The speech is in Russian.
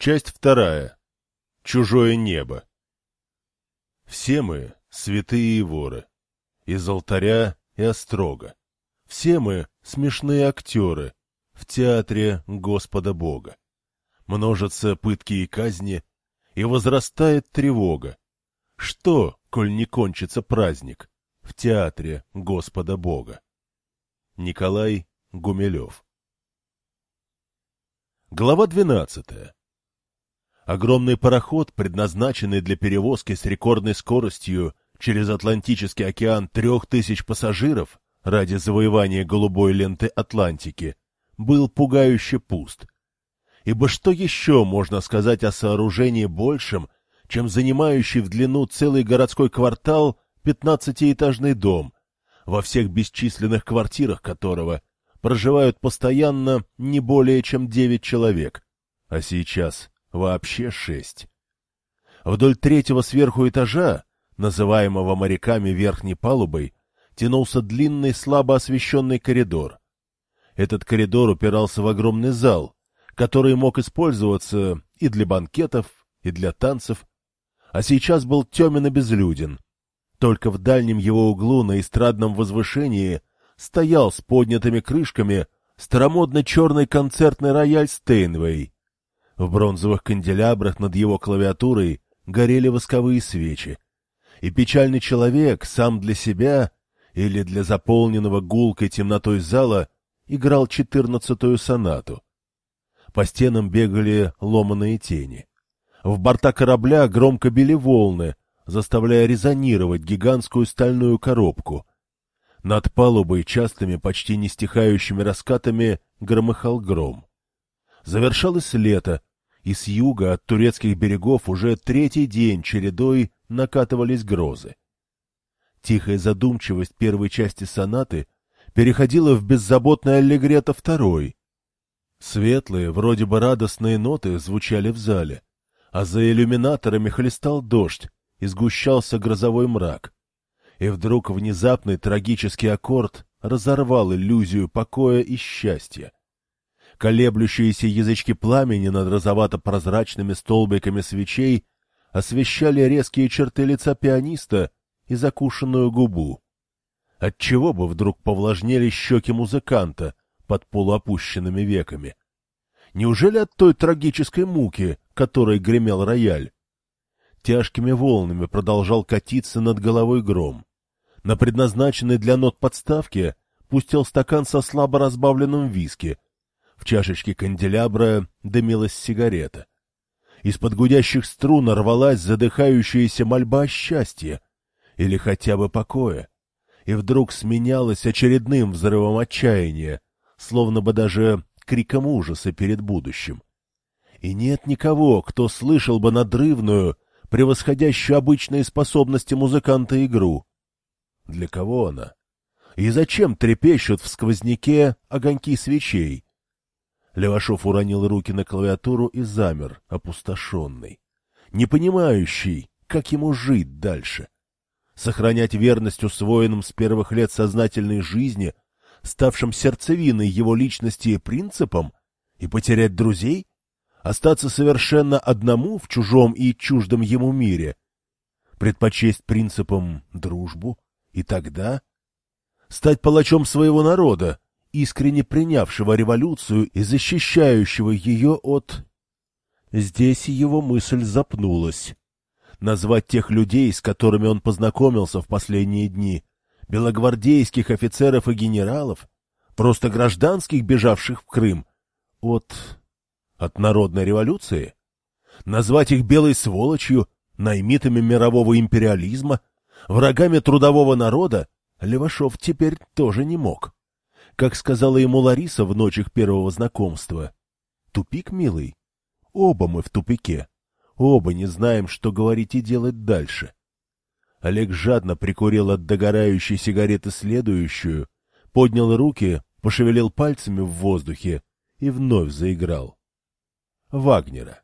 Часть вторая. Чужое небо. Все мы — святые и воры. Из алтаря и острога. Все мы — смешные актеры в театре Господа Бога. Множатся пытки и казни, и возрастает тревога. Что, коль не кончится праздник в театре Господа Бога? Николай Гумилев Глава двенадцатая Огромный пароход, предназначенный для перевозки с рекордной скоростью через Атлантический океан трех тысяч пассажиров ради завоевания голубой ленты Атлантики, был пугающе пуст. Ибо что еще можно сказать о сооружении большем, чем занимающий в длину целый городской квартал пятнадцатиэтажный дом, во всех бесчисленных квартирах которого проживают постоянно не более чем девять человек, а сейчас вообще шесть. Вдоль третьего сверху этажа, называемого моряками верхней палубой, тянулся длинный слабо освещенный коридор. Этот коридор упирался в огромный зал, который мог использоваться и для банкетов, и для танцев, а сейчас был темен и безлюден. Только в дальнем его углу на эстрадном возвышении стоял с поднятыми крышками старомодный черный концертный рояль Стейнвей, в бронзовых канделябрах над его клавиатурой горели восковые свечи. И печальный человек сам для себя или для заполненного гулкой темнотой зала играл четырнадцатую сонату. По стенам бегали ломаные тени. В борта корабля громко били волны, заставляя резонировать гигантскую стальную коробку. Над палубой частыми, почти не стихающими раскатами громыхал гром. Завершалось лето, и с юга от турецких берегов уже третий день чередой накатывались грозы. Тихая задумчивость первой части сонаты переходила в беззаботное аллегрето второй. Светлые, вроде бы радостные ноты звучали в зале, а за иллюминаторами хлестал дождь и сгущался грозовой мрак. И вдруг внезапный трагический аккорд разорвал иллюзию покоя и счастья. Колеблющиеся язычки пламени над розовато-прозрачными столбиками свечей освещали резкие черты лица пианиста и закушенную губу. Отчего бы вдруг повлажнели щеки музыканта под полуопущенными веками? Неужели от той трагической муки, которой гремел рояль? Тяжкими волнами продолжал катиться над головой гром. На предназначенной для нот подставке пустил стакан со слабо разбавленным виски — в чашечке канделябра дымилась сигарета. Из-под гудящих струн рвалась задыхающаяся мольба счастья или хотя бы покоя, и вдруг сменялась очередным взрывом отчаяния, словно бы даже криком ужаса перед будущим. И нет никого, кто слышал бы надрывную, превосходящую обычные способности музыканта игру. Для кого она? И зачем трепещут в сквозняке огоньки свечей? Левашов уронил руки на клавиатуру и замер, опустошенный, не понимающий, как ему жить дальше. Сохранять верность усвоенным с первых лет сознательной жизни, ставшим сердцевиной его личности и принципам, и потерять друзей? Остаться совершенно одному в чужом и чуждом ему мире? Предпочесть принципам дружбу? И тогда? Стать палачом своего народа, искренне принявшего революцию и защищающего ее от... Здесь его мысль запнулась. Назвать тех людей, с которыми он познакомился в последние дни, белогвардейских офицеров и генералов, просто гражданских, бежавших в Крым, от... от народной революции? Назвать их белой сволочью, наймитами мирового империализма, врагами трудового народа Левашов теперь тоже не мог. Как сказала ему Лариса в ночь их первого знакомства. Тупик, милый? Оба мы в тупике. Оба не знаем, что говорить и делать дальше. Олег жадно прикурил от догорающей сигареты следующую, поднял руки, пошевелил пальцами в воздухе и вновь заиграл. Вагнера.